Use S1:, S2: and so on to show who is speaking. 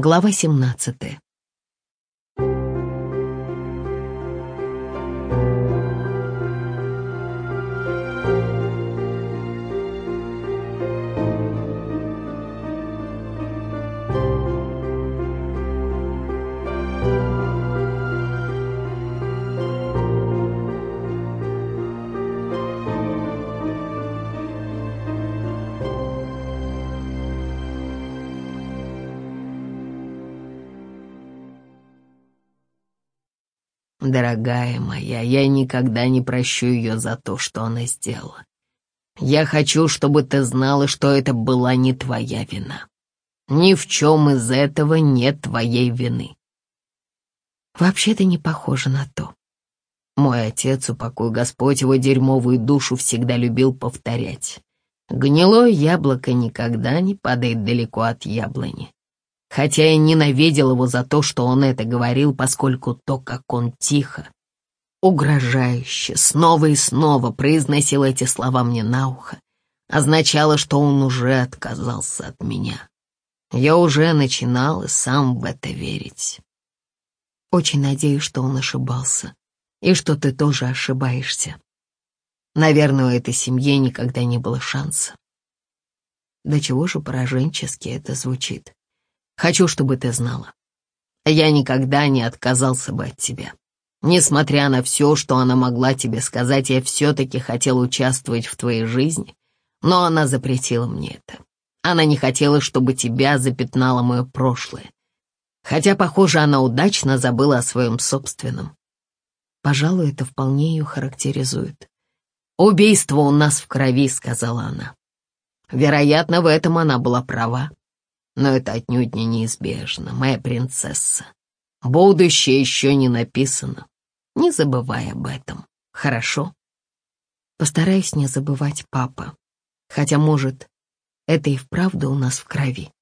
S1: Глава 17.
S2: Дорогая моя, я никогда не прощу ее за то, что она сделала. Я хочу, чтобы ты знала, что это была не твоя вина. Ни в чем из этого нет твоей вины.
S1: Вообще-то не похоже на то.
S2: Мой отец, упокой Господь его дерьмовую душу, всегда любил повторять. Гнилое яблоко никогда не падает далеко от яблони хотя я ненавидел его за то, что он это говорил, поскольку то, как он тихо, угрожающе, снова и снова произносил эти слова мне на ухо, означало, что он уже отказался от меня. Я уже начинал и сам в это верить.
S1: Очень надеюсь, что он ошибался, и что ты тоже ошибаешься.
S2: Наверное, у этой семьи никогда не было шанса.
S1: До чего же пораженчески это звучит.
S2: Хочу, чтобы ты знала. Я никогда не отказался бы от тебя. Несмотря на все, что она могла тебе сказать, я все-таки хотел участвовать в твоей жизни, но она запретила мне это. Она не хотела, чтобы тебя запятнало мое прошлое. Хотя, похоже, она удачно забыла о своем собственном.
S1: Пожалуй, это вполне ее характеризует.
S2: «Убийство у нас в крови», — сказала она. Вероятно, в этом она была права. Но это отнюдь не неизбежно, моя принцесса. Будущее еще не написано. Не забывай об этом, хорошо?
S1: Постараюсь не забывать папа. Хотя, может, это и вправду у нас в крови.